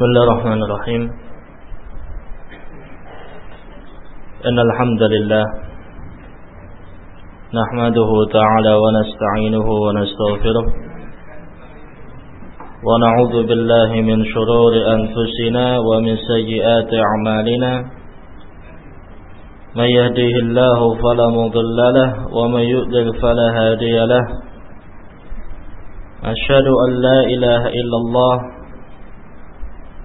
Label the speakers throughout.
Speaker 1: بسم الله الرحمن الرحيم. إن الحمد لله نحمده تعالى ونستعينه ونستغفره ونعوذ بالله من شرور أنفسنا ومن سيئات أعمالنا. من يهديه الله فلا مضل له ومن يؤذل فلا هادي له. أشهد أن لا إله إلا الله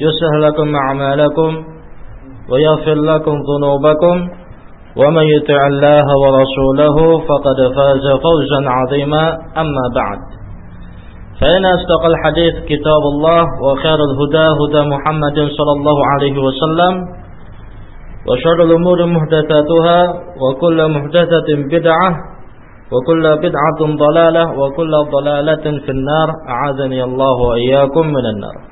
Speaker 1: يصلح لكم أعمالكم ويغفر لكم ذنوبكم ومن يطع الله ورسوله فقد فاز فوزا عظيما. أما بعد فإن أصدق الحديث كتاب الله وخير الهدى هدى محمد صلى الله عليه وسلم وشر الأمور محدثاتها وكل محدثة بدعة وكل بدعة ضلالة وكل ضلالة في النار. أعاذني الله وإياكم من النار.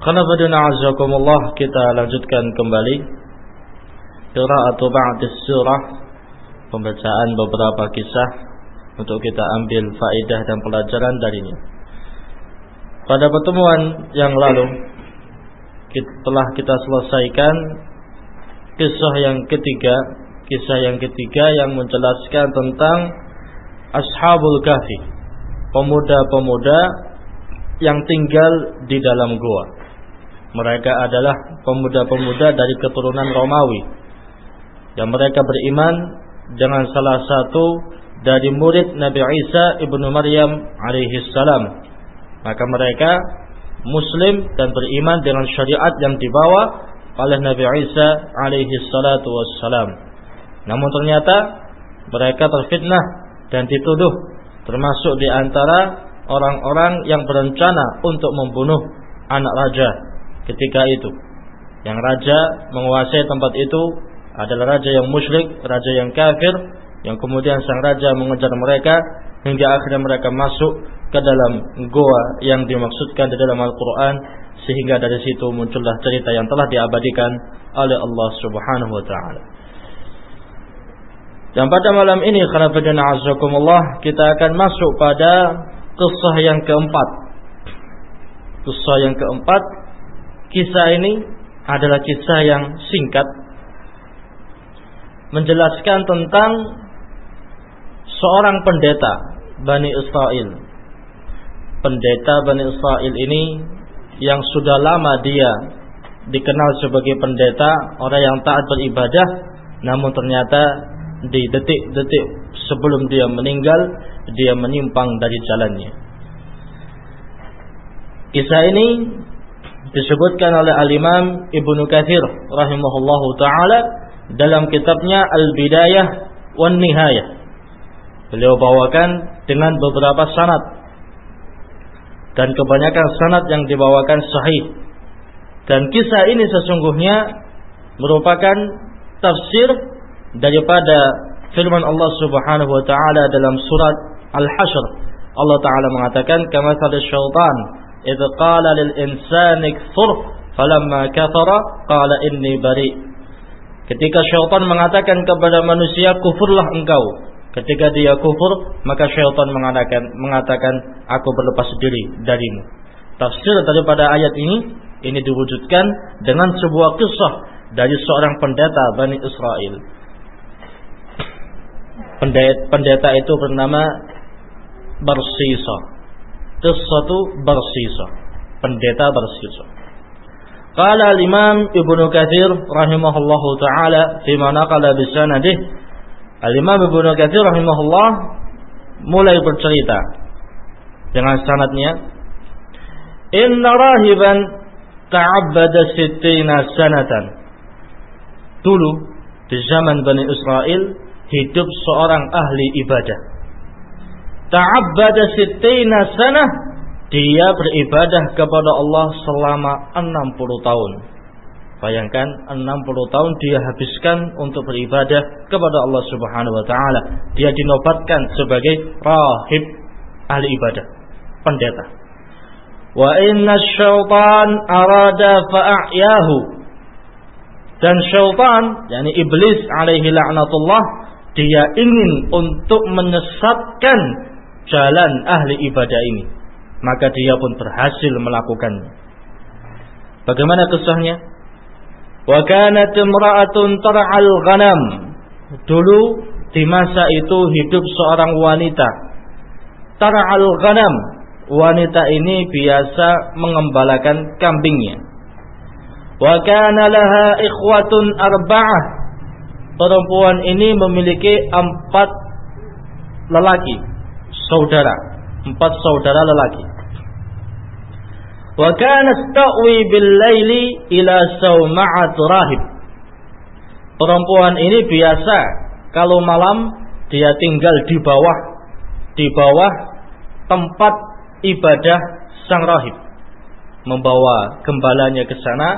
Speaker 1: Qanafadina azakumullah kita lanjutkan kembali. Qira'atu ba'dis surah Pembacaan beberapa kisah Untuk kita ambil faidah dan pelajaran darinya. Pada pertemuan yang lalu Telah kita selesaikan Kisah yang ketiga Kisah yang ketiga yang menjelaskan tentang Ashabul Kahfi Pemuda-pemuda yang tinggal di dalam gua mereka adalah pemuda-pemuda dari keturunan Romawi yang mereka beriman dengan salah satu dari murid Nabi Isa ibnu Maryam alaihi salam. Maka mereka Muslim dan beriman dengan syariat yang dibawa oleh Nabi Isa alaihi salatu wassalam. Namun ternyata mereka terfitnah dan dituduh termasuk di antara orang-orang yang berencana untuk membunuh anak raja ketika itu. Yang raja menguasai tempat itu adalah raja yang musyrik, raja yang kafir, yang kemudian sang raja mengejar mereka hingga akhirnya mereka masuk ke dalam goa yang dimaksudkan di dalam Al-Quran sehingga dari situ muncullah cerita yang telah diabadikan oleh Allah Subhanahu wa taala. Dan pada malam ini azakumullah kita akan masuk pada kisah yang keempat. Kisah yang keempat Kisah ini adalah kisah yang singkat menjelaskan tentang seorang pendeta Bani Israel. Pendeta Bani Israel ini yang sudah lama dia dikenal sebagai pendeta, orang yang taat beribadah, namun ternyata di detik-detik sebelum dia meninggal, dia menyimpang dari jalannya. Kisah ini disebutkan oleh al-Imam Ibnu Katsir rahimahullahu taala dalam kitabnya Al-Bidayah wan Nihayah. Beliau bawakan dengan beberapa sanad dan kebanyakan sanad yang dibawakan sahih. Dan kisah ini sesungguhnya merupakan tafsir daripada firman Allah Subhanahu wa taala dalam surat Al-Hasyr. Allah taala mengatakan kama syaitan idh qala lil insani kfur falamma kafara qala inni ketika syaitan mengatakan kepada manusia kufurlah engkau. Ketika dia kufur maka syaitan mengatakan mengatakan aku berlepas diri darimu. Tafsir daripada ayat ini ini diwujudkan dengan sebuah kisah dari seorang pendeta Bani Israel. Pendeta, pendeta itu bernama Barsisa Qissatu Barsisa. Pendeta Barsisa. Qala al-Imam Ibnu Katsir rahimahullahu taala fi ma naqala bi sanadih Al-Imam Ibnu Katsir rahimahullah mulai bercerita dengan sanadnya Inna rahiban ta'abbada sittina sanatan Dulu di zaman Bani Israel hidup seorang ahli ibadah Ta'abbada sittina sanah dia beribadah kepada Allah selama 60 tahun. Bayangkan 60 tahun dia habiskan untuk beribadah kepada Allah Subhanahu wa taala. Dia dinobatkan sebagai rahib ahli ibadah, pendeta. Wa inna syaitan arada fa'yahu. Dan syaitan, yakni iblis alaihi la'natullah, dia ingin untuk menyesatkan jalan ahli ibadah ini maka dia pun berhasil melakukannya. Bagaimana kisahnya? Wa kanat imra'atun tar'al ghanam. Dulu di masa itu hidup seorang wanita. Tar'al ghanam. Wanita ini biasa mengembalakan kambingnya. Wa kana laha ikhwatun arba'ah. Perempuan ini memiliki empat lelaki, saudara, empat saudara lelaki. Bil laili ila rahib. Perempuan ini biasa kalau malam dia tinggal di bawah di bawah tempat ibadah sang rahib. Membawa gembalanya ke sana,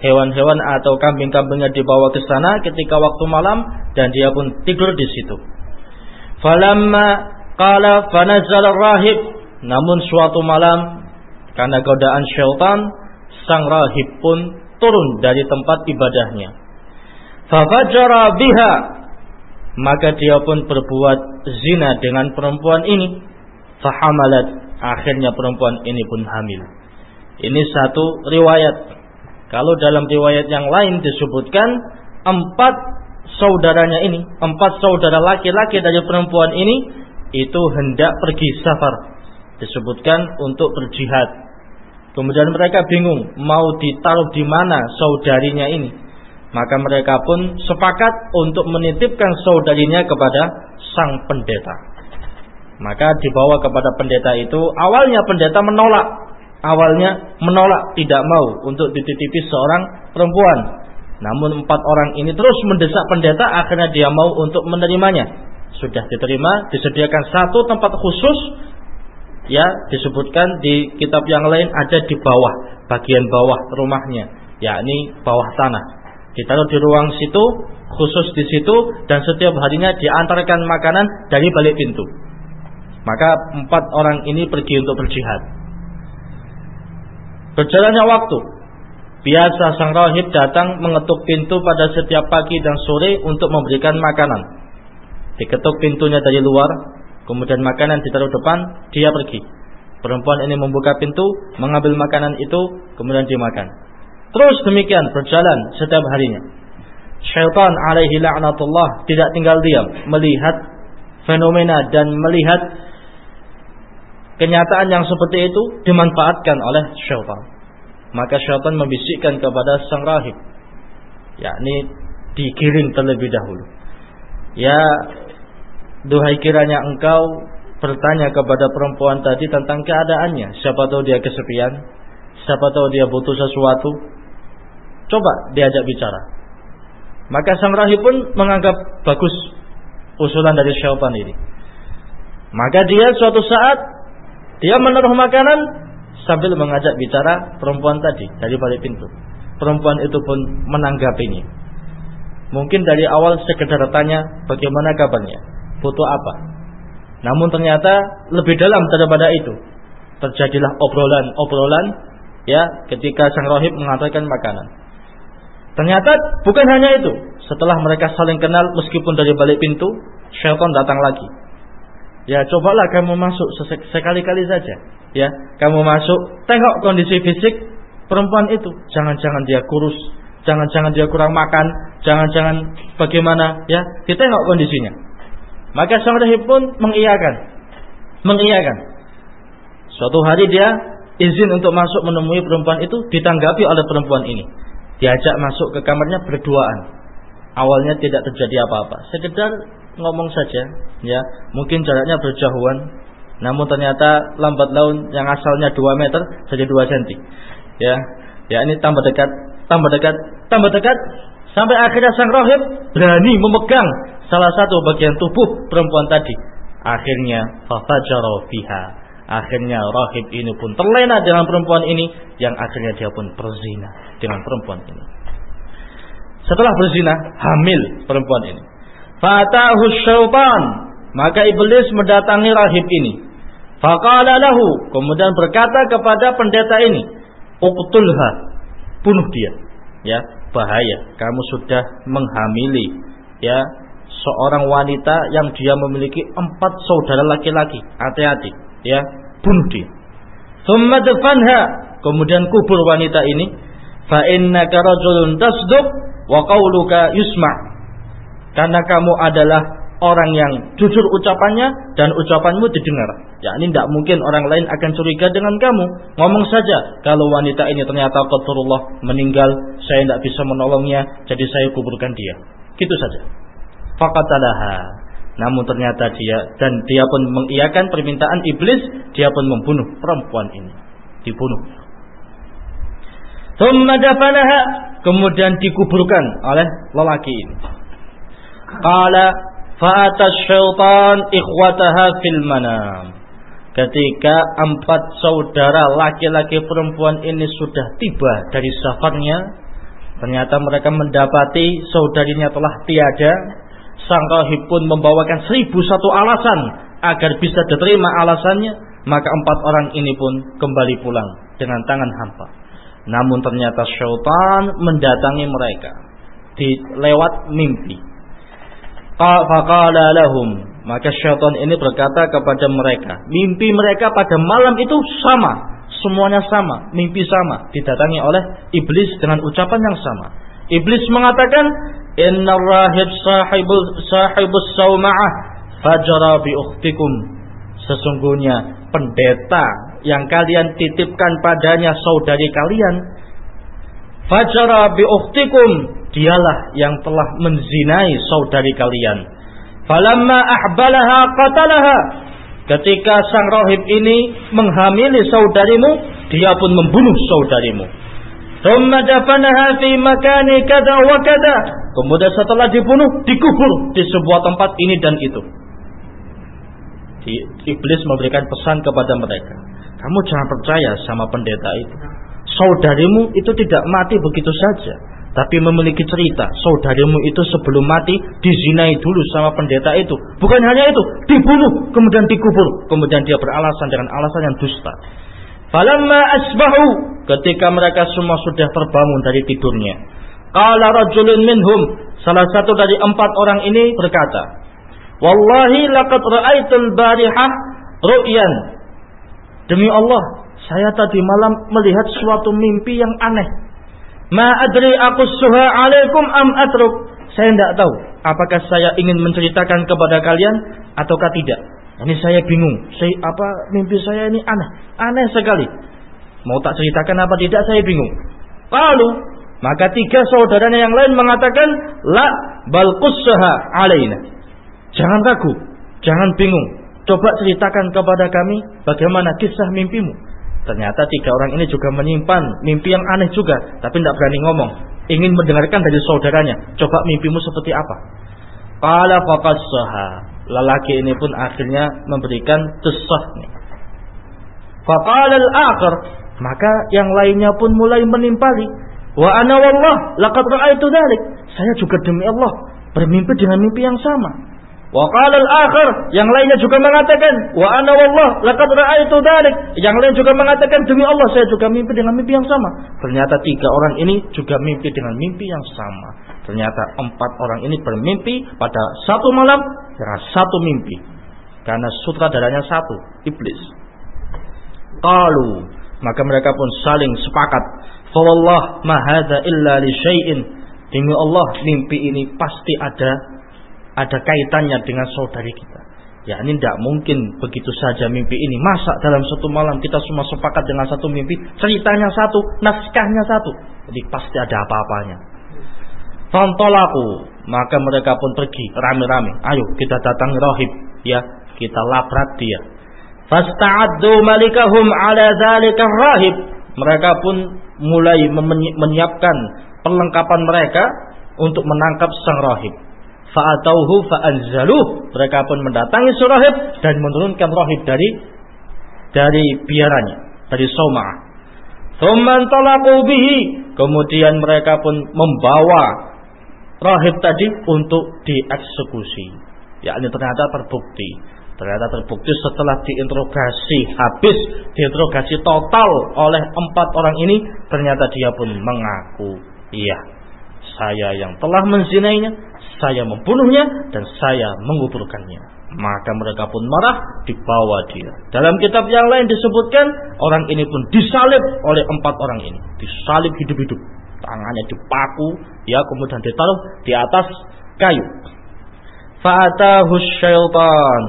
Speaker 1: hewan-hewan atau kambing-kambingnya dibawa ke sana ketika waktu malam dan dia pun tidur di situ. Falamma qala fanazal rahib namun suatu malam karena godaan syaitan, sang rahib pun turun dari tempat ibadahnya. Fafajara biha, maka dia pun berbuat zina dengan perempuan ini. Fahamalat, akhirnya perempuan ini pun hamil. Ini satu riwayat. Kalau dalam riwayat yang lain disebutkan empat saudaranya ini, empat saudara laki-laki dari perempuan ini itu hendak pergi safar disebutkan untuk berjihad Kemudian mereka bingung mau ditaruh di mana saudarinya ini. Maka mereka pun sepakat untuk menitipkan saudarinya kepada sang pendeta. Maka dibawa kepada pendeta itu, awalnya pendeta menolak. Awalnya menolak, tidak mau untuk dititipi seorang perempuan. Namun empat orang ini terus mendesak pendeta, akhirnya dia mau untuk menerimanya. Sudah diterima, disediakan satu tempat khusus ya disebutkan di kitab yang lain ada di bawah bagian bawah rumahnya yakni bawah tanah. Ditaruh di ruang situ khusus di situ dan setiap harinya diantarkan makanan dari balik pintu. Maka empat orang ini pergi untuk berjihad. Berjalannya waktu biasa sang rahib datang mengetuk pintu pada setiap pagi dan sore untuk memberikan makanan diketuk pintunya dari luar kemudian makanan ditaruh depan, dia pergi. Perempuan ini membuka pintu, mengambil makanan itu, kemudian dimakan. Terus demikian berjalan setiap harinya. Syaitan alaihi la'natullah tidak tinggal diam melihat fenomena dan melihat kenyataan yang seperti itu dimanfaatkan oleh syaitan. Maka syaitan membisikkan kepada sang rahib yakni digiring terlebih dahulu. Ya Duhai kiranya engkau bertanya kepada perempuan tadi tentang keadaannya. Siapa tahu dia kesepian. Siapa tahu dia butuh sesuatu. Coba diajak bicara. Maka sang rahib pun menganggap bagus usulan dari syaitan ini. Maka dia suatu saat dia menaruh makanan sambil mengajak bicara perempuan tadi dari balik pintu. Perempuan itu pun menanggapinya. Mungkin dari awal sekedar tanya bagaimana kabarnya butuh apa. Namun ternyata lebih dalam daripada itu. Terjadilah obrolan-obrolan ya ketika sang rohib mengantarkan makanan. Ternyata bukan hanya itu. Setelah mereka saling kenal meskipun dari balik pintu, syaitan datang lagi. Ya cobalah kamu masuk sekali-kali saja. Ya, kamu masuk, tengok kondisi fisik perempuan itu. Jangan-jangan dia kurus, jangan-jangan dia kurang makan, jangan-jangan bagaimana, ya. Kita tengok kondisinya. Maka rahib pun mengiyakan. Mengiyakan. Suatu hari dia izin untuk masuk menemui perempuan itu ditanggapi oleh perempuan ini. Diajak masuk ke kamarnya berduaan. Awalnya tidak terjadi apa-apa. Sekedar ngomong saja, ya. Mungkin jaraknya berjauhan, namun ternyata lambat laun yang asalnya 2 meter jadi 2 cm. Ya. Ya ini tambah dekat, tambah dekat, tambah dekat sampai akhirnya sang rohib berani memegang salah satu bagian tubuh perempuan tadi. Akhirnya fafajara fiha. Akhirnya rahib ini pun terlena dengan perempuan ini yang akhirnya dia pun berzina dengan perempuan ini. Setelah berzina, hamil perempuan ini. Fatahu syaitan, maka iblis mendatangi rahib ini. Faqala lahu, kemudian berkata kepada pendeta ini, "Uqtulha." Bunuh dia. Ya, bahaya. Kamu sudah menghamili ya seorang wanita yang dia memiliki empat saudara laki-laki. Hati-hati, ya. Bunuh dia. Thumma. Kemudian kubur wanita ini. Fa innaka rajulun tasduq wa yusma'. Karena kamu adalah orang yang jujur ucapannya dan ucapanmu didengar. Ya ini tidak mungkin orang lain akan curiga dengan kamu. Ngomong saja kalau wanita ini ternyata qadarullah meninggal, saya tidak bisa menolongnya, jadi saya kuburkan dia. Gitu saja. Fakatalaha. Namun ternyata dia dan dia pun mengiyakan permintaan iblis, dia pun membunuh perempuan ini. Dibunuh. Kemudian dikuburkan oleh lelaki ini. Qala Fa'ata syaitan ikhwataha fil manam. Ketika empat saudara laki-laki perempuan ini sudah tiba dari safarnya, ternyata mereka mendapati saudarinya telah tiada. Sang rahib pun membawakan seribu satu alasan agar bisa diterima alasannya, maka empat orang ini pun kembali pulang dengan tangan hampa. Namun ternyata syaitan mendatangi mereka di lewat mimpi Faqala lahum. Maka syaitan ini berkata kepada mereka. Mimpi mereka pada malam itu sama. Semuanya sama. Mimpi sama. Didatangi oleh iblis dengan ucapan yang sama. Iblis mengatakan. Inna rahib sahibul, sahibus sawma'ah. Fajara bi ukhtikum. Sesungguhnya pendeta yang kalian titipkan padanya saudari kalian. Fajara bi ukhtikum dialah yang telah menzinai saudari kalian. Falamma ahbalaha qatalaha. Ketika sang rohib ini menghamili saudarimu, dia pun membunuh saudarimu. Thumma dafanaha fi makani kada wa kada. Kemudian setelah dibunuh, dikubur di sebuah tempat ini dan itu. Iblis memberikan pesan kepada mereka. Kamu jangan percaya sama pendeta itu. Saudarimu itu tidak mati begitu saja tapi memiliki cerita saudarimu itu sebelum mati dizinai dulu sama pendeta itu. Bukan hanya itu dibunuh kemudian dikubur. Kemudian dia beralasan dengan alasan yang dusta. Falamma asbahu ketika mereka semua sudah terbangun dari tidurnya. Qala rajulun minhum salah satu dari empat orang ini berkata wallahi laqad ra'aitul barihah ru'yan. Demi Allah saya tadi malam melihat suatu mimpi yang aneh Ma adri aku suha alaikum am atruk. Saya tidak tahu apakah saya ingin menceritakan kepada kalian ataukah tidak. Ini saya bingung. Saya apa mimpi saya ini aneh, aneh sekali. Mau tak ceritakan apa tidak saya bingung. Lalu maka tiga saudaranya yang lain mengatakan la bal alaina. Jangan ragu, jangan bingung. Coba ceritakan kepada kami bagaimana kisah mimpimu. Ternyata tiga orang ini juga menyimpan mimpi yang aneh juga, tapi tidak berani ngomong. Ingin mendengarkan dari saudaranya. Coba mimpimu seperti apa? Qala faqad Lelaki ini pun akhirnya memberikan kisahnya. Faqala al-akhir, maka yang lainnya pun mulai menimpali. Wa ana wallah laqad ra'aitu dzalik. Saya juga demi Allah bermimpi dengan mimpi yang sama. Wa qala al-akhar, yang lainnya juga mengatakan, wa ana wallah laqad ra'aitu dzalik. Yang lain juga mengatakan demi Allah saya juga mimpi dengan mimpi yang sama. Ternyata tiga orang ini juga mimpi dengan mimpi yang sama. Ternyata empat orang ini bermimpi pada satu malam dengan satu mimpi. Karena sutradaranya satu, iblis. Qalu, maka mereka pun saling sepakat, "Fa wallah ma hadza illa li syai'in." Demi Allah, mimpi ini pasti ada ada kaitannya dengan saudari kita. Ya ini tidak mungkin begitu saja mimpi ini. Masa dalam satu malam kita semua sepakat dengan satu mimpi, ceritanya satu, naskahnya satu. Jadi pasti ada apa-apanya. Fantolaku, maka mereka pun pergi rame-rame. Ayo kita datang rohib, ya kita labrak dia. Fasta'addu malikahum ala dzalika rahib. Mereka pun mulai menyiapkan perlengkapan mereka untuk menangkap sang rahib. Fa'atauhu fa'anzaluh. Mereka pun mendatangi surahib dan menurunkan rahib dari dari biarannya, dari soma'ah. Thumman talaqu bihi. Kemudian mereka pun membawa rahib tadi untuk dieksekusi. Ya, ini ternyata terbukti. Ternyata terbukti setelah diinterogasi habis, diinterogasi total oleh empat orang ini, ternyata dia pun mengaku, iya, saya yang telah menzinainya, saya membunuhnya dan saya menguburkannya. Maka mereka pun marah, dibawa dia. Dalam kitab yang lain disebutkan, orang ini pun disalib oleh empat orang ini. Disalib hidup-hidup. Tangannya dipaku, ya kemudian ditaruh di atas kayu. Fa'atahu syaitan.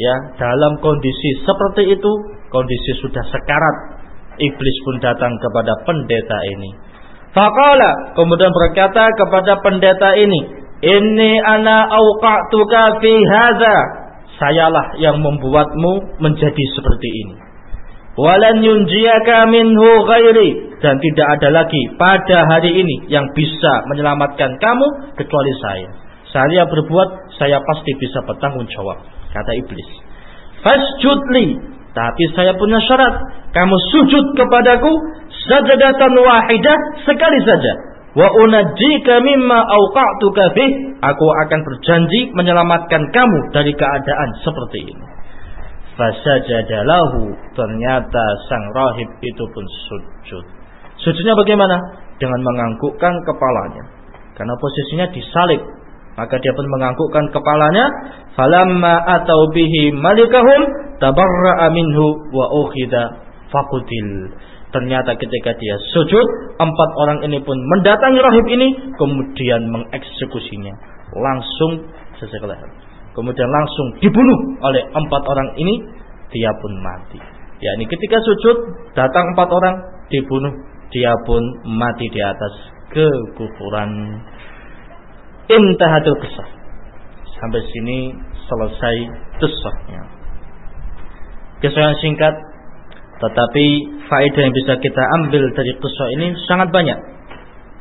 Speaker 1: Ya, dalam kondisi seperti itu, kondisi sudah sekarat. Iblis pun datang kepada pendeta ini. Faqala kemudian berkata kepada pendeta ini, ini ana awqa'tuka fi hadza. Sayalah yang membuatmu menjadi seperti ini. Walan yunjiyaka minhu ghairi dan tidak ada lagi pada hari ini yang bisa menyelamatkan kamu kecuali saya. Saya berbuat, saya pasti bisa bertanggung jawab, kata iblis. Fasjudli, tapi saya punya syarat. Kamu sujud kepadaku sajadatan wahidah sekali saja. Wa unajjika mimma awqa'tuka bih aku akan berjanji menyelamatkan kamu dari keadaan seperti ini. Fasajadalahu. Ternyata sang rahib itu pun sujud. Sujudnya bagaimana? Dengan menganggukkan kepalanya. Karena posisinya disalib maka dia pun menganggukkan kepalanya. Falamma atau bihi malikahum tabarra'a minhu wa ukhida faqutil Ternyata ketika dia sujud, empat orang ini pun mendatangi rahib ini, kemudian mengeksekusinya. Langsung sesekali leher. Kemudian langsung dibunuh oleh empat orang ini, dia pun mati. Ya ini ketika sujud, datang empat orang, dibunuh, dia pun mati di atas kekufuran. Intahatul kisah. Sampai sini selesai kisahnya. Kisah singkat tetapi faedah yang bisa kita ambil dari kisah ini sangat banyak.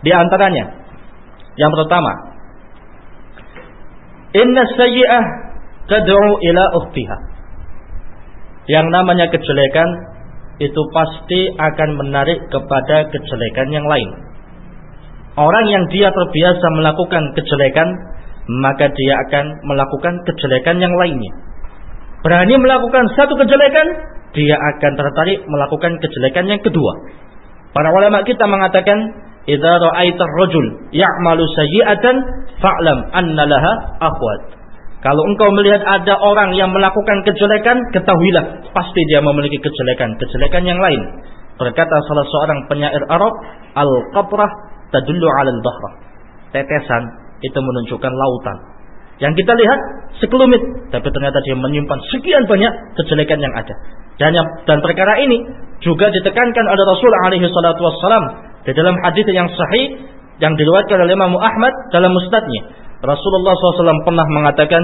Speaker 1: Di antaranya, yang pertama, inna sayyi'ah tad'u ila ukhtiha. Yang namanya kejelekan itu pasti akan menarik kepada kejelekan yang lain. Orang yang dia terbiasa melakukan kejelekan, maka dia akan melakukan kejelekan yang lainnya. Berani melakukan satu kejelekan, dia akan tertarik melakukan kejelekan yang kedua. Para ulama kita mengatakan, "Idza ra'aita ar-rajul ya'malu sayyi'atan fa'lam anna laha akhwat." Kalau engkau melihat ada orang yang melakukan kejelekan, ketahuilah pasti dia memiliki kejelekan-kejelekan yang lain. Berkata salah seorang penyair Arab, "Al-qatrah tadullu 'ala al-bahra." Tetesan itu menunjukkan lautan. Yang kita lihat sekelumit, tapi ternyata dia menyimpan sekian banyak kejelekan yang ada. Dan yang, dan perkara ini juga ditekankan oleh Rasul alaihi salatu wassalam di dalam hadis yang sahih yang diriwayatkan oleh Imam Ahmad dalam musnadnya. Rasulullah SAW pernah mengatakan,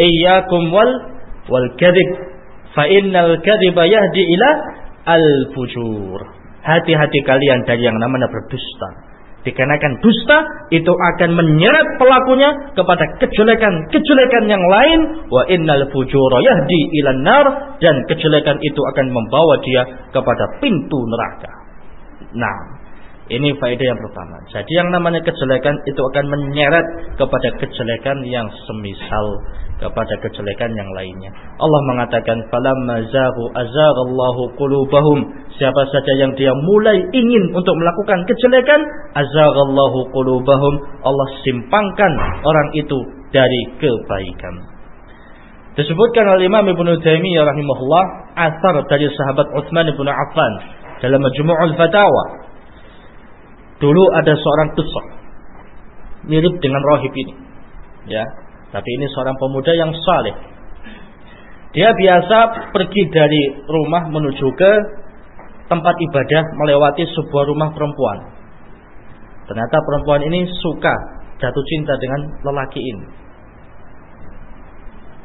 Speaker 1: "Iyyakum wal wal kadhib, fa innal kadhiba yahdi ila al fujur." Hati-hati kalian dari yang namanya berdusta. Dikarenakan dusta itu akan menyeret pelakunya kepada kejelekan-kejelekan yang lain. Wa innal fujura yahdi ilan nar. Dan kejelekan itu akan membawa dia kepada pintu neraka. Nah, ini faedah yang pertama. Jadi yang namanya kejelekan itu akan menyeret kepada kejelekan yang semisal kepada kejelekan yang lainnya. Allah mengatakan falamma zahu azaghallahu qulubahum. Siapa saja yang dia mulai ingin untuk melakukan kejelekan, azaghallahu qulubahum. Allah simpangkan orang itu dari kebaikan. Disebutkan oleh Imam Ibnu Taimiyah rahimahullah asar dari sahabat Utsman bin Affan dalam Majmu'ul Fatawa Dulu ada seorang kisah mirip dengan rohib ini. Ya, tapi ini seorang pemuda yang saleh. Dia biasa pergi dari rumah menuju ke tempat ibadah melewati sebuah rumah perempuan. Ternyata perempuan ini suka jatuh cinta dengan lelaki ini.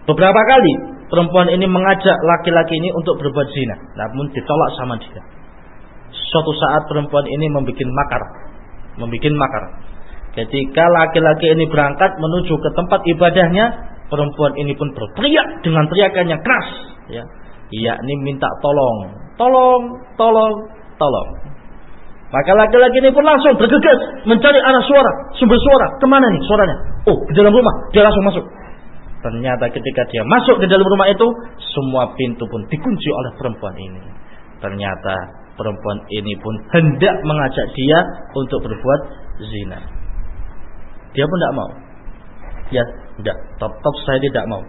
Speaker 1: Beberapa kali perempuan ini mengajak laki-laki ini untuk berbuat zina, namun ditolak sama dia. Suatu saat perempuan ini membuat makar, membuat makar. Ketika laki-laki ini berangkat menuju ke tempat ibadahnya, perempuan ini pun berteriak dengan teriakan yang keras, ya, yakni minta tolong, tolong, tolong, tolong. Maka laki-laki ini pun langsung bergegas mencari arah suara, sumber suara. Ke mana nih suaranya? Oh, di dalam rumah. Dia langsung masuk. Ternyata ketika dia masuk ke dalam rumah itu, semua pintu pun dikunci oleh perempuan ini. Ternyata perempuan ini pun hendak mengajak dia untuk berbuat zina. Dia pun tidak mau. Ya, tidak. Tetap saya tidak mau.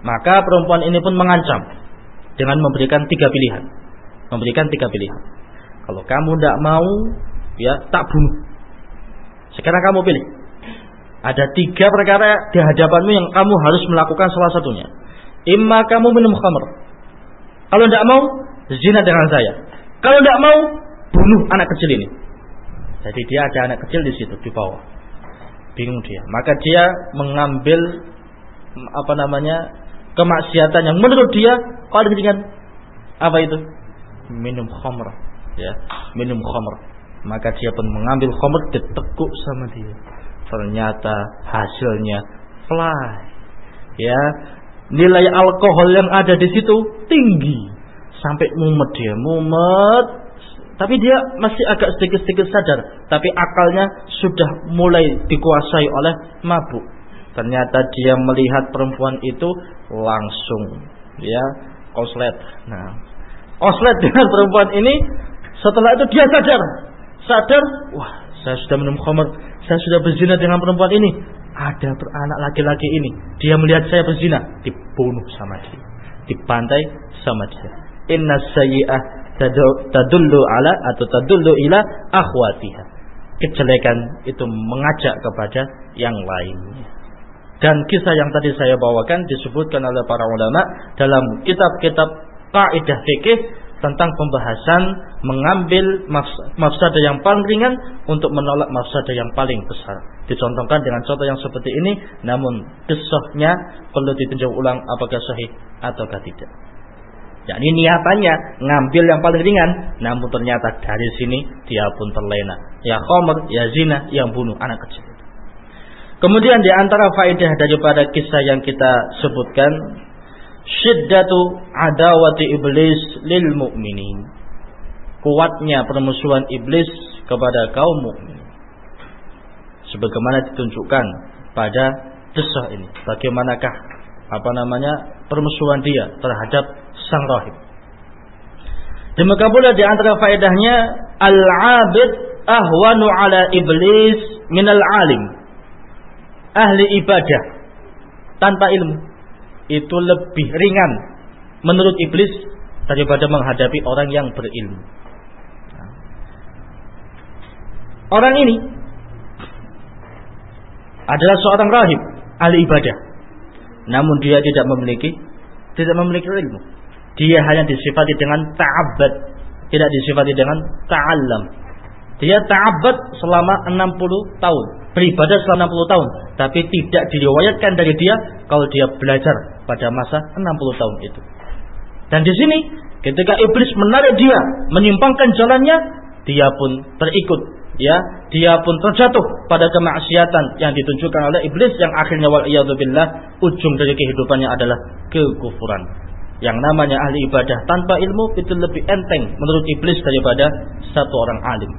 Speaker 1: Maka perempuan ini pun mengancam dengan memberikan tiga pilihan. Memberikan tiga pilihan. Kalau kamu tidak mau, ya tak bunuh. Sekarang kamu pilih ada tiga perkara di hadapanmu yang kamu harus melakukan salah satunya. Imma kamu minum khamr. Kalau tidak mau, zina dengan saya. Kalau tidak mau, bunuh anak kecil ini. Jadi dia ada anak kecil di situ di bawah. Bingung dia. Maka dia mengambil apa namanya kemaksiatan yang menurut dia paling ringan. Apa itu? Minum khamr. Ya, minum khamr. Maka dia pun mengambil khamr ditekuk sama dia ternyata hasilnya fly. Ya, nilai alkohol yang ada di situ tinggi sampai mumet dia, mumet. Tapi dia masih agak sedikit-sedikit sadar, tapi akalnya sudah mulai dikuasai oleh mabuk. Ternyata dia melihat perempuan itu langsung ya koslet. Nah, koslet dengan perempuan ini setelah itu dia sadar. Sadar, wah, saya sudah minum khamr, saya sudah berzina dengan perempuan ini. Ada anak laki-laki ini. Dia melihat saya berzina. Dibunuh sama dia. Dipantai sama dia. Inna sayyi'ah tadullu ala atau tadullu ila akhwatiha. Kejelekan itu mengajak kepada yang lainnya. Dan kisah yang tadi saya bawakan disebutkan oleh para ulama dalam kitab-kitab kaidah fikih tentang pembahasan mengambil mafsadah yang paling ringan untuk menolak mafsadah yang paling besar. Dicontohkan dengan contoh yang seperti ini, namun kisahnya perlu ditinjau ulang apakah sahih ataukah tidak. Jadi niatannya ngambil yang paling ringan, namun ternyata dari sini dia pun terlena. Ya khomer, ya zina, yang bunuh anak kecil. Kemudian di antara faedah daripada kisah yang kita sebutkan syiddatu adawati iblis lil mu'minin. Kuatnya permusuhan iblis kepada kaum mukmin. Sebagaimana ditunjukkan pada kisah ini. Bagaimanakah apa namanya permusuhan dia terhadap sang rahib. Demikian pula di antara faedahnya al-abid ahwanu ala iblis minal alim. Ahli ibadah tanpa ilmu itu lebih ringan menurut iblis daripada menghadapi orang yang berilmu. Orang ini adalah seorang rahib, ahli ibadah. Namun dia tidak memiliki tidak memiliki ilmu. Dia hanya disifati dengan ta'abbad, tidak disifati dengan ta'allam. Dia ta'abbad selama 60 tahun, beribadah selama 60 tahun, tapi tidak diriwayatkan dari dia kalau dia belajar pada masa 60 tahun itu. Dan di sini ketika iblis menarik dia, menyimpangkan jalannya, dia pun terikut, ya, dia pun terjatuh pada kemaksiatan yang ditunjukkan oleh iblis yang akhirnya wal billah ujung dari kehidupannya adalah kekufuran. Yang namanya ahli ibadah tanpa ilmu itu lebih enteng menurut iblis daripada satu orang alim.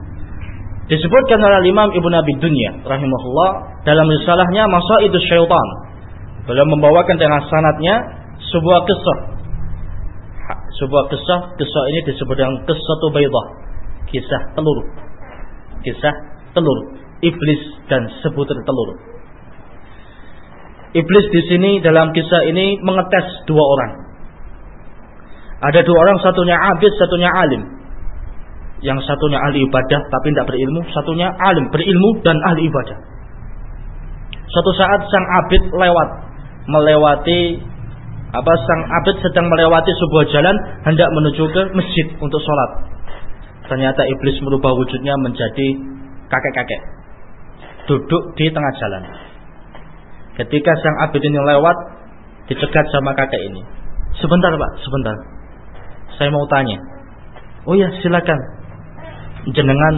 Speaker 1: Disebutkan oleh Imam Ibnu Abi Dunya rahimahullah dalam risalahnya Masa itu Syaitan Beliau membawakan dengan sanatnya sebuah kisah. Sebuah kisah, kisah ini disebut dengan kisah Tubaidah. Kisah telur. Kisah telur. Iblis dan sebutir telur. Iblis di sini dalam kisah ini mengetes dua orang. Ada dua orang, satunya abid, satunya alim. Yang satunya ahli ibadah tapi tidak berilmu, satunya alim, berilmu dan ahli ibadah. Suatu saat sang abid lewat melewati apa sang abid sedang melewati sebuah jalan hendak menuju ke masjid untuk sholat. Ternyata iblis merubah wujudnya menjadi kakek-kakek. Duduk di tengah jalan. Ketika sang abid ini lewat, dicegat sama kakek ini. Sebentar pak, sebentar. Saya mau tanya. Oh ya silakan. Jenengan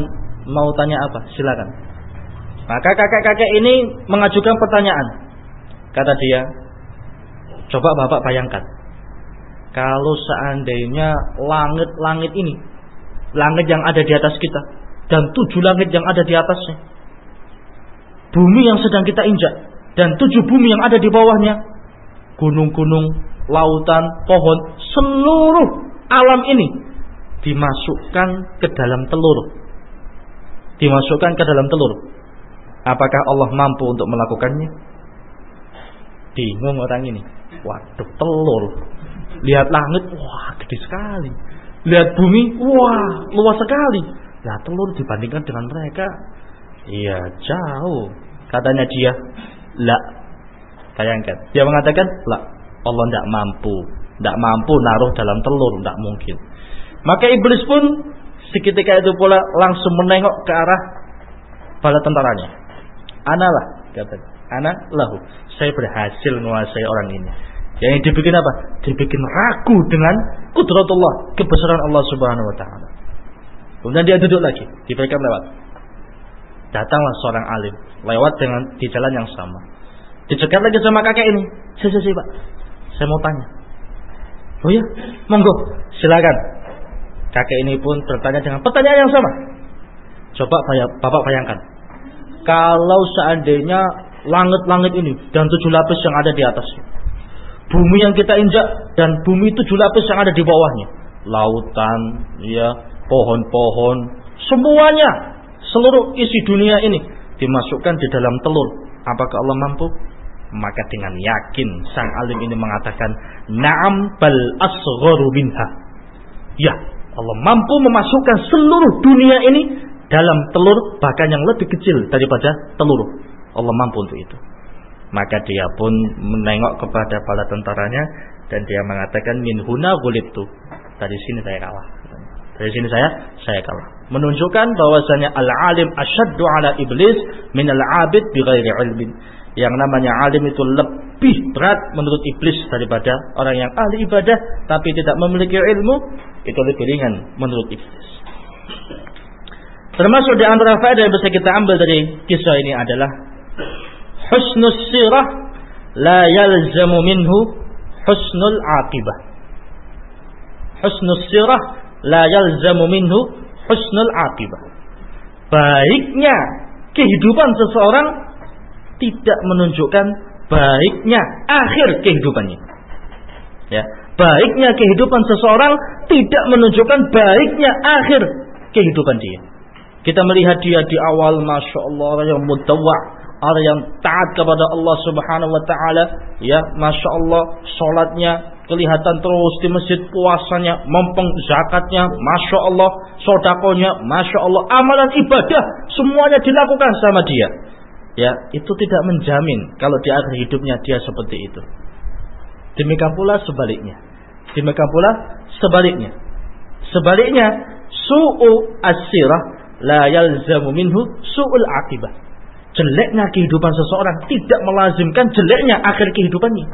Speaker 1: mau tanya apa? Silakan. Maka kakek-kakek ini mengajukan pertanyaan. Kata dia, coba bapak bayangkan. Kalau seandainya langit-langit ini, langit yang ada di atas kita, dan tujuh langit yang ada di atasnya, bumi yang sedang kita injak, dan tujuh bumi yang ada di bawahnya, gunung-gunung, lautan, pohon, seluruh alam ini dimasukkan ke dalam telur. Dimasukkan ke dalam telur. Apakah Allah mampu untuk melakukannya? Bingung orang ini. Waduh, telur. Lihat langit, wah gede sekali. Lihat bumi, wah luas sekali. Ya telur dibandingkan dengan mereka, iya jauh. Katanya dia, lah. Bayangkan, dia mengatakan, lah Allah tidak mampu, tidak mampu naruh dalam telur, tidak mungkin. Maka iblis pun seketika itu pula langsung menengok ke arah bala tentaranya. Analah, katanya. Ana lahu. Saya berhasil menguasai orang ini. Yang dibikin apa? Dibikin ragu dengan kudratullah, kebesaran Allah Subhanahu wa taala. Kemudian dia duduk lagi, diberikan lewat. Datanglah seorang alim, lewat dengan di jalan yang sama. Dicegat lagi sama kakek ini. Saya mau tanya. Oh ya, monggo, silakan. Kakek ini pun bertanya dengan pertanyaan yang sama. Coba Bapak bayangkan. Kalau seandainya langit-langit ini dan tujuh lapis yang ada di atasnya. Bumi yang kita injak dan bumi tujuh lapis yang ada di bawahnya. Lautan, ya, pohon-pohon, semuanya, seluruh isi dunia ini dimasukkan di dalam telur. Apakah Allah mampu? Maka dengan yakin sang alim ini mengatakan, "Na'am bal asgharu minha." Ya, Allah mampu memasukkan seluruh dunia ini dalam telur bahkan yang lebih kecil daripada telur. Allah mampu untuk itu. Maka dia pun menengok kepada para tentaranya dan dia mengatakan min huna gulibtu. Dari sini saya kalah. Dari sini saya saya kalah. Menunjukkan bahwasanya al-alim asyaddu ala iblis min al-abid bighairi ilmin yang namanya alim itu lebih berat menurut iblis daripada orang yang ahli ibadah tapi tidak memiliki ilmu itu lebih ringan menurut iblis. Termasuk di antara faedah yang bisa kita ambil dari kisah ini adalah husnul sirah la yalzamu minhu husnul aqibah. Husnul sirah la yalzamu minhu husnul aqibah. Baiknya kehidupan seseorang tidak menunjukkan baiknya akhir kehidupannya. Ya, baiknya kehidupan seseorang tidak menunjukkan baiknya akhir kehidupan dia. Kita melihat dia di awal, masya Allah orang yang mutawa, orang yang taat kepada Allah Subhanahu Wa Taala, ya, masya Allah, sholatnya kelihatan terus di masjid puasanya, mempeng zakatnya, masya Allah, sodakonya, masya Allah, amalan ibadah semuanya dilakukan sama dia ya itu tidak menjamin kalau di akhir hidupnya dia seperti itu. Demikian pula sebaliknya. Demikian pula sebaliknya. Sebaliknya, su'u asirah la yalzamu minhu su'ul akibah. Jeleknya kehidupan seseorang tidak melazimkan jeleknya akhir kehidupannya.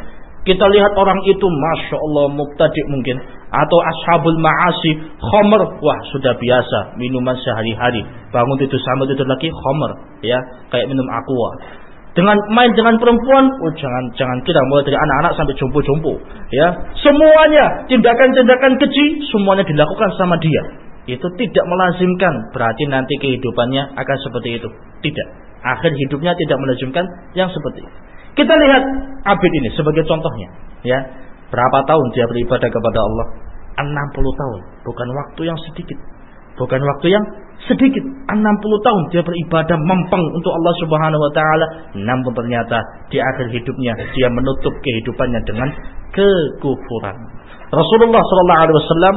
Speaker 1: Kita lihat orang itu Masya Allah mubtadi mungkin Atau ashabul ma'asi Khomer Wah sudah biasa Minuman sehari-hari Bangun tidur sama tidur lagi Khomer ya Kayak minum aqua dengan main dengan perempuan, oh jangan jangan kita mulai dari anak-anak sampai jompo-jompo, ya. Semuanya tindakan-tindakan keji semuanya dilakukan sama dia. Itu tidak melazimkan, berarti nanti kehidupannya akan seperti itu. Tidak. Akhir hidupnya tidak melazimkan yang seperti itu. Kita lihat Abid ini sebagai contohnya, ya. Berapa tahun dia beribadah kepada Allah? 60 tahun, bukan waktu yang sedikit. Bukan waktu yang sedikit. 60 tahun dia beribadah mempeng untuk Allah Subhanahu wa taala, namun ternyata di akhir hidupnya dia menutup kehidupannya dengan kekufuran. Rasulullah sallallahu alaihi wasallam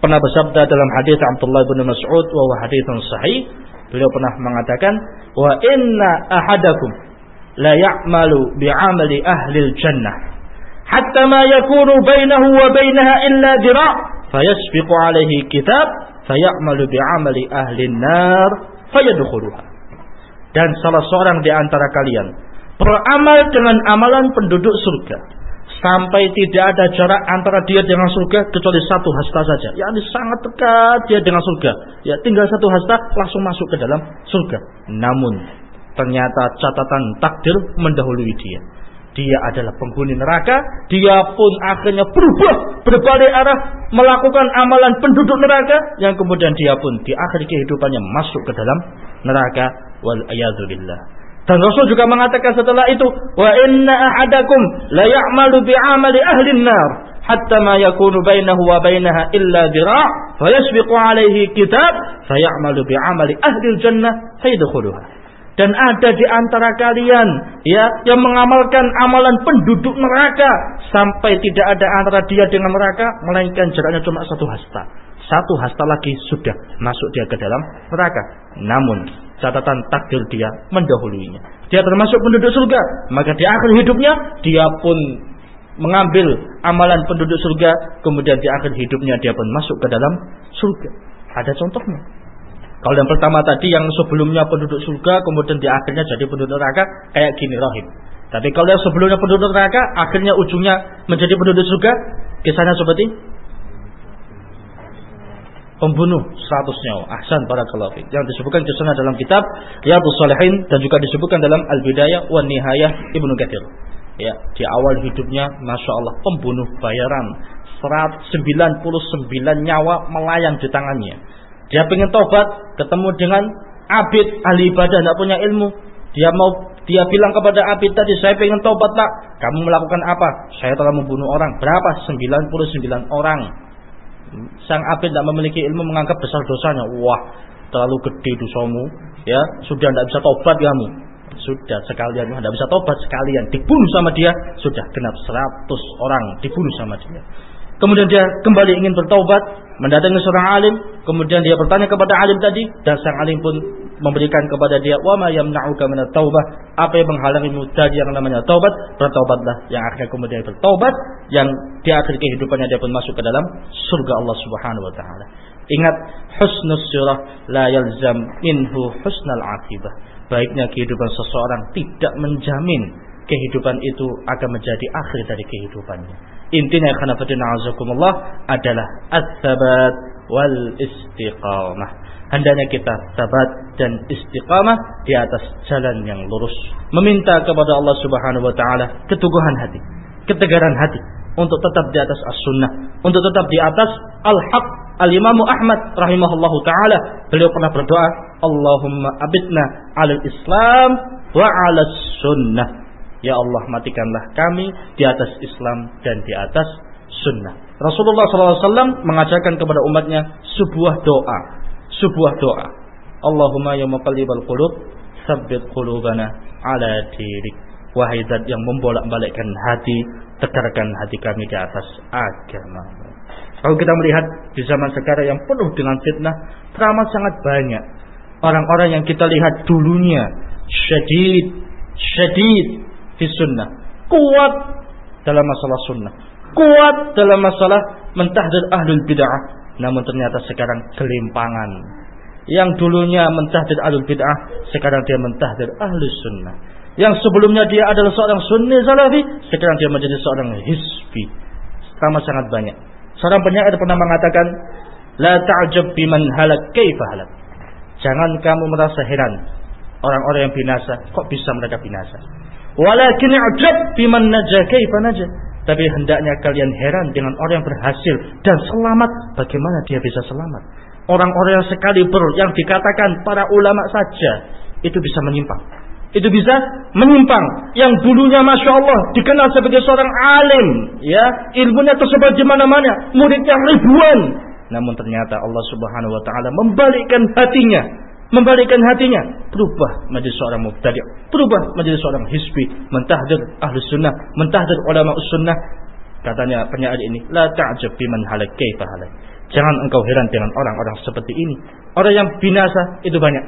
Speaker 1: pernah bersabda dalam hadis Abdullah bin Mas'ud wa hadis sahih, beliau pernah mengatakan, "Wa inna ahadakum la ya'malu bi'amali ahli jannah hatta ma yakunu bainahu wa bainaha illa dira' fayasbiqu alaihi kitab fayamalu bi'amali ahli nar fayadkhuluha dan salah seorang di antara kalian beramal dengan amalan penduduk surga sampai tidak ada jarak antara dia dengan surga kecuali satu hasta saja. Ya, ini sangat dekat dia dengan surga. Ya, tinggal satu hasta langsung masuk ke dalam surga. Namun ternyata catatan takdir mendahului dia. Dia adalah penghuni neraka, dia pun akhirnya berubah berbalik arah melakukan amalan penduduk neraka yang kemudian dia pun di akhir kehidupannya masuk ke dalam neraka wal. Dan Rasul juga mengatakan setelah itu, wa inna ahadakum la ya'malu bi'amali ahli nar hatta ma yakunu bainahu wa bainaha illa dira' fayasbiqu alaihi kitab fayamalu bi'amali ahli jannah fayadkhuluha. Dan ada di antara kalian ya yang mengamalkan amalan penduduk neraka sampai tidak ada antara dia dengan neraka melainkan jaraknya cuma satu hasta. Satu hasta lagi sudah masuk dia ke dalam neraka. Namun catatan takdir dia mendahuluinya. Dia termasuk penduduk surga, maka di akhir hidupnya dia pun mengambil amalan penduduk surga, kemudian di akhir hidupnya dia pun masuk ke dalam surga. Ada contohnya. Kalau yang pertama tadi yang sebelumnya penduduk surga, kemudian di akhirnya jadi penduduk neraka, kayak gini rohim. Tapi kalau yang sebelumnya penduduk neraka, akhirnya ujungnya menjadi penduduk surga, kisahnya seperti pembunuh 100 nyawa. Ahsan para fiik. Yang disebutkan kisahnya dalam kitab Riyadhus Shalihin dan juga disebutkan dalam Al-Bidayah wan Nihayah Ibnu Katsir. Ya, di awal hidupnya Masya Allah pembunuh bayaran 199 nyawa melayang di tangannya. Dia pengen tobat, ketemu dengan abid ahli ibadah tidak punya ilmu. Dia mau dia bilang kepada abid tadi, saya pengen tobat tak. Kamu melakukan apa? Saya telah membunuh orang. Berapa? 99 orang sang abid tidak memiliki ilmu menganggap besar dosanya. Wah, terlalu gede dosamu, ya sudah tidak bisa tobat kamu. Sudah sekalian tidak bisa tobat sekalian dibunuh sama dia sudah genap 100 orang dibunuh sama dia. Kemudian dia kembali ingin bertobat, mendatangi seorang alim, kemudian dia bertanya kepada alim tadi dan sang alim pun memberikan kepada dia wa ma yamna'uka min taubah? Apa yang menghalangimu tadi yang namanya taubat? Bertobatlah yang akhirnya kemudian bertobat yang di akhir kehidupannya dia pun masuk ke dalam surga Allah Subhanahu wa taala. Ingat husnus surah la yalzam minhu husnal akibah baiknya kehidupan seseorang tidak menjamin kehidupan itu akan menjadi akhir dari kehidupannya intinya karena azakumullah adalah as-sabat wal istiqamah hendaknya kita sabat dan istiqamah di atas jalan yang lurus. Meminta kepada Allah Subhanahu wa taala keteguhan hati, ketegaran hati untuk tetap di atas as-sunnah, untuk tetap di atas al-haq. Al-Imam Ahmad rahimahullahu taala beliau pernah berdoa, Allahumma abidna 'alal Islam wa 'alas sunnah. Ya Allah matikanlah kami di atas Islam dan di atas sunnah. Rasulullah SAW mengajarkan kepada umatnya sebuah doa sebuah doa. Allahumma ya muqallibal qulub, sabbit qulubana ala dirik. Wahai zat yang membolak-balikkan hati, tegarkan hati kami di atas agama. Kalau kita melihat di zaman sekarang yang penuh dengan fitnah, teramat sangat banyak orang-orang yang kita lihat dulunya syadid, syadid di sunnah, kuat dalam masalah sunnah, kuat dalam masalah mentahdir ahlul bid'ah, namun ternyata sekarang kelimpangan. Yang dulunya mentahdir ahlul bid'ah, sekarang dia mentahdir ahlus sunnah. Yang sebelumnya dia adalah seorang sunni salafi, sekarang dia menjadi seorang hisbi. Sama sangat banyak. Seorang penyair pernah mengatakan, La ta'jab biman halak kaifa halak. Jangan kamu merasa heran. Orang-orang yang binasa, kok bisa mereka binasa? Walakin a'jab biman najah kaifa najah. Tapi hendaknya kalian heran dengan orang yang berhasil dan selamat. Bagaimana dia bisa selamat? Orang-orang yang sekali ber yang dikatakan para ulama saja itu bisa menyimpang. Itu bisa menyimpang. Yang dulunya masya Allah dikenal sebagai seorang alim, ya ilmunya tersebar di mana-mana, muridnya ribuan. Namun ternyata Allah Subhanahu Wa Taala membalikkan hatinya membalikkan hatinya, berubah menjadi seorang mubtadi', berubah menjadi seorang hisbi, mentahdir ahli sunnah, mentahdir ulama sunnah. Katanya penyair ini, la ta'jab biman halak. Jangan engkau heran dengan orang-orang seperti ini. Orang yang binasa itu banyak.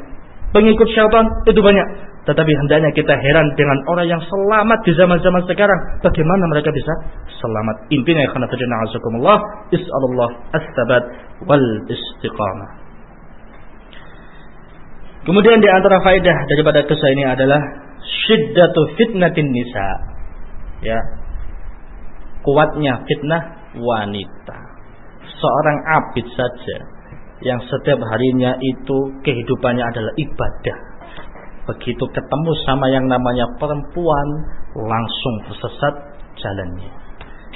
Speaker 1: Pengikut syaitan itu banyak. Tetapi hendaknya kita heran dengan orang yang selamat di zaman-zaman sekarang. Bagaimana mereka bisa selamat? Intinya karena terjadi azakumullah, is'alullah as-sabat wal istiqamah. Kemudian di antara faedah daripada kisah ini adalah syiddatu fitnatin nisa. Ya. Kuatnya fitnah wanita. Seorang abid saja yang setiap harinya itu kehidupannya adalah ibadah begitu ketemu sama yang namanya perempuan langsung tersesat jalannya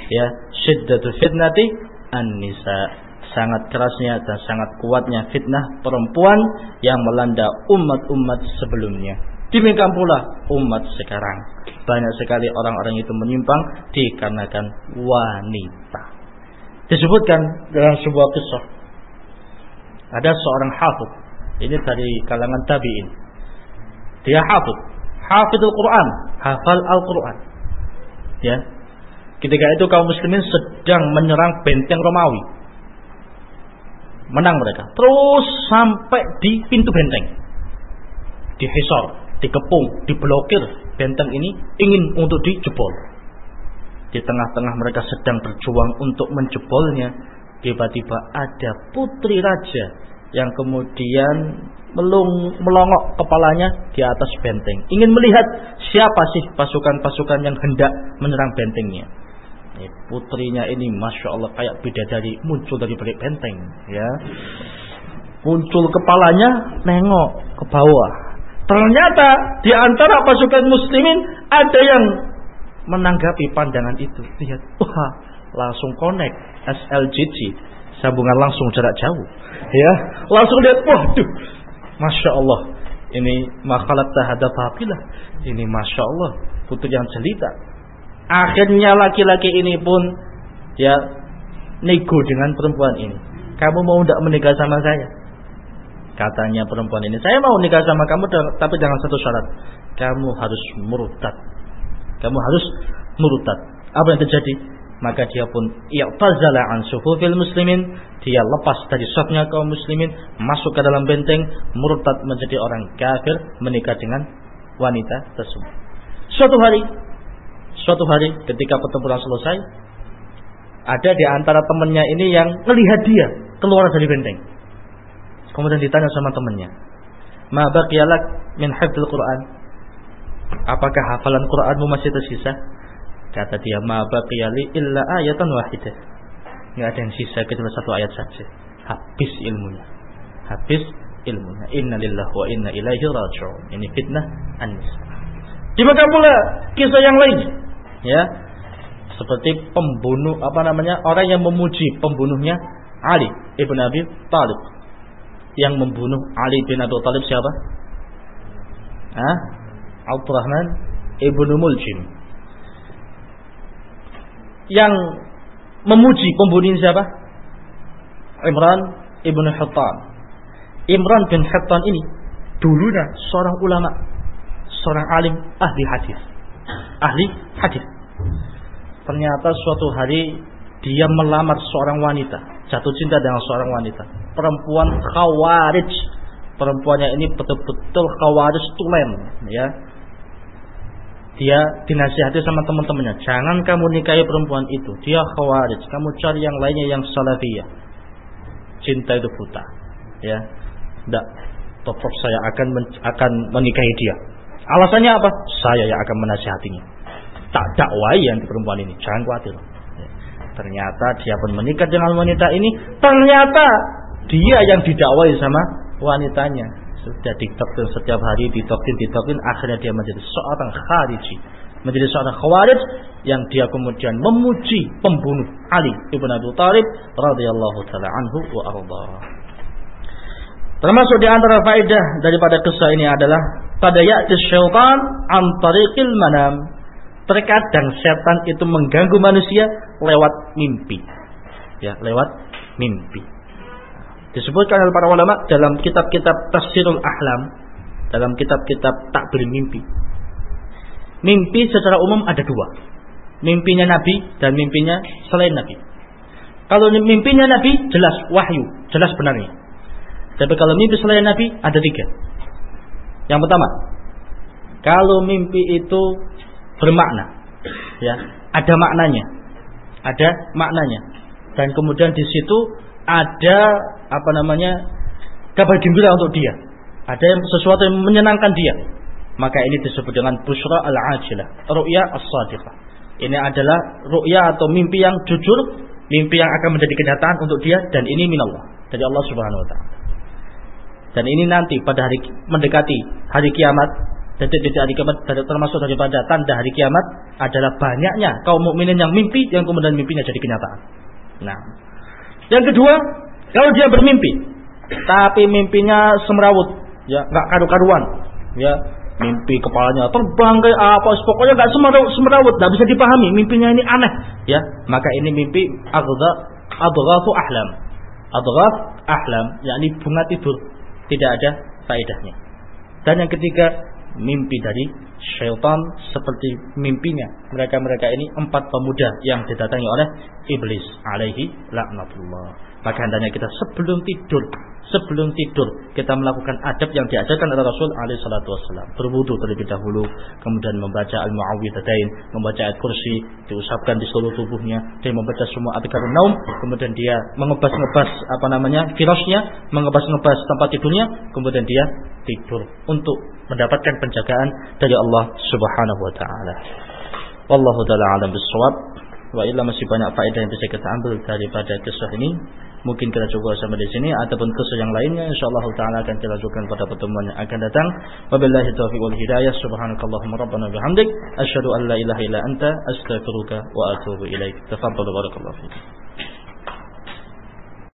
Speaker 1: ya syiddatul fitnati an-nisa sangat kerasnya dan sangat kuatnya fitnah perempuan yang melanda umat-umat sebelumnya demikian pula umat sekarang banyak sekali orang-orang itu menyimpang dikarenakan wanita disebutkan dalam sebuah kisah ada seorang hafid ini dari kalangan tabi'in dia hafid. Hafidul Quran. Hafal Al-Quran. Ya. Ketika itu kaum muslimin sedang menyerang benteng Romawi. Menang mereka. Terus sampai di pintu benteng. Dihisor, dikepung, diblokir. Benteng ini ingin untuk dijebol. Di tengah-tengah mereka sedang berjuang untuk menjebolnya. Tiba-tiba ada putri raja yang kemudian melung, melongok kepalanya di atas benteng. Ingin melihat siapa sih pasukan-pasukan yang hendak menyerang bentengnya. Ini putrinya ini masya Allah kayak bidadari muncul dari balik benteng, ya. Muncul kepalanya, nengok ke bawah. Ternyata di antara pasukan muslimin ada yang menanggapi pandangan itu. Lihat, wah, langsung connect SLGG, sambungan langsung jarak jauh. Ya, langsung lihat, waduh, Masya Allah Ini makalat tahadab hafilah Ini Masya Allah Putri yang jelita Akhirnya laki-laki ini pun Ya Nego dengan perempuan ini. Kamu mau tidak menikah sama saya? Katanya perempuan ini Saya mau nikah sama kamu Tapi jangan satu syarat. Kamu harus murtad. Kamu harus murtad. Apa yang terjadi? Maka dia pun i'tazala an sufufil muslimin. Dia lepas dari safnya kaum muslimin masuk ke dalam benteng murtad menjadi orang kafir menikah dengan wanita tersebut. Suatu hari suatu hari ketika pertempuran selesai ada di antara temannya ini yang melihat dia keluar dari benteng kemudian ditanya sama temannya ma baqiyalak min hafdzil Quran apakah hafalan Quranmu masih tersisa Kata dia, "Ma baqiyali illa ayatan wahidah." Enggak ada yang sisa kecuali satu ayat saja. Habis ilmunya. Habis ilmunya. Inna lillahi wa inna ilaihi raji'un. Ini fitnah Anis. Demikian pula kisah yang lain. Ya. Seperti pembunuh apa namanya? Orang yang memuji pembunuhnya Ali ibn Abi Talib. Yang membunuh Ali bin Abi Talib siapa? Hah? Abdurrahman ibnu Muljim yang memuji pembunuh siapa? Imran ibnu Hattan. Imran bin Hattan ini dulunya seorang ulama, seorang alim ahli hadis. Ahli hadis. Ternyata suatu hari dia melamar seorang wanita, jatuh cinta dengan seorang wanita, perempuan khawarij. Perempuannya ini betul-betul khawarij tulen, ya dia dinasihati sama teman-temannya, jangan kamu nikahi perempuan itu, dia khawarij, kamu cari yang lainnya yang salafiyah. Cinta itu buta. Ya. Tidak. Tetap saya akan akan menikahi dia. Alasannya apa? Saya yang akan menasihatinya. Tak dakwai yang perempuan ini, jangan khawatir. Ya. Ternyata dia pun menikah dengan wanita ini, ternyata dia yang didakwai sama wanitanya sudah ditokin setiap hari ditokin ditokin akhirnya dia menjadi seorang khariji menjadi seorang khawarij yang dia kemudian memuji pembunuh Ali ibn Abi Thalib radhiyallahu taala anhu wa. Termasuk di antara faedah daripada kisah ini adalah pada ya'ti syaitan an tariqil manam. Terkadang setan itu mengganggu manusia lewat mimpi. Ya, lewat mimpi. Disebutkan oleh para ulama dalam kitab-kitab Tafsirul Ahlam, dalam kitab-kitab takbir mimpi. Mimpi secara umum ada dua. Mimpinya Nabi dan mimpinya selain Nabi. Kalau mimpinya Nabi jelas wahyu, jelas benarnya. Tapi kalau mimpi selain Nabi ada tiga. Yang pertama, Kalau mimpi itu bermakna, ya, ada maknanya. Ada maknanya. Dan kemudian di situ ada apa namanya? kabar gembira untuk dia. Ada yang sesuatu yang menyenangkan dia. Maka ini disebut dengan busra al-ajilah, ru'ya as-sadiqah. Ini adalah ru'ya atau mimpi yang jujur, mimpi yang akan menjadi kenyataan untuk dia dan ini minallah dari Allah Subhanahu wa taala. Dan ini nanti pada hari mendekati hari kiamat detik-detik hari kiamat termasuk daripada tanda hari kiamat adalah banyaknya kaum mukminin yang mimpi yang kemudian mimpinya jadi kenyataan. Nah, yang kedua, kalau dia bermimpi tapi mimpinya semrawut, ya nggak karu-karuan, ya mimpi kepalanya terbang kayak apa pokoknya nggak semrawut semrawut nggak bisa dipahami mimpinya ini aneh ya. Maka ini mimpi adgha adghafu ahlam. Adghaf ahlam yakni bunga tidur tidak ada faedahnya. Dan yang ketiga mimpi dari syaitan seperti mimpinya mereka-mereka ini empat pemuda yang didatangi oleh iblis alaihi laknatullah maka hendaknya kita sebelum tidur, sebelum tidur kita melakukan adab yang diajarkan oleh Rasul alaihi salatu wasallam. Berwudu terlebih dahulu, kemudian membaca al-muawwidzatain, membaca ayat kursi, diusapkan di seluruh tubuhnya, dia membaca semua adhkar naum, kemudian dia mengebas-ngebas apa namanya? virusnya, mengebas-ngebas tempat tidurnya, kemudian dia tidur untuk mendapatkan penjagaan dari Allah Subhanahu wa taala. Wallahu taala alam bisawab. Wa illa masih banyak faedah yang bisa kita ambil daripada kisah ini. Mungkin kita coba sampai di sini ataupun kisah yang lainnya insyaallah taala akan kita lakukan pada pertemuan yang akan datang. Wabillahi taufiq wal hidayah. Subhanakallahumma rabbana bihamdik asyhadu an la ilaha illa anta astaghfiruka wa atubu ilaik. Tafadhalu barakallahu fiik.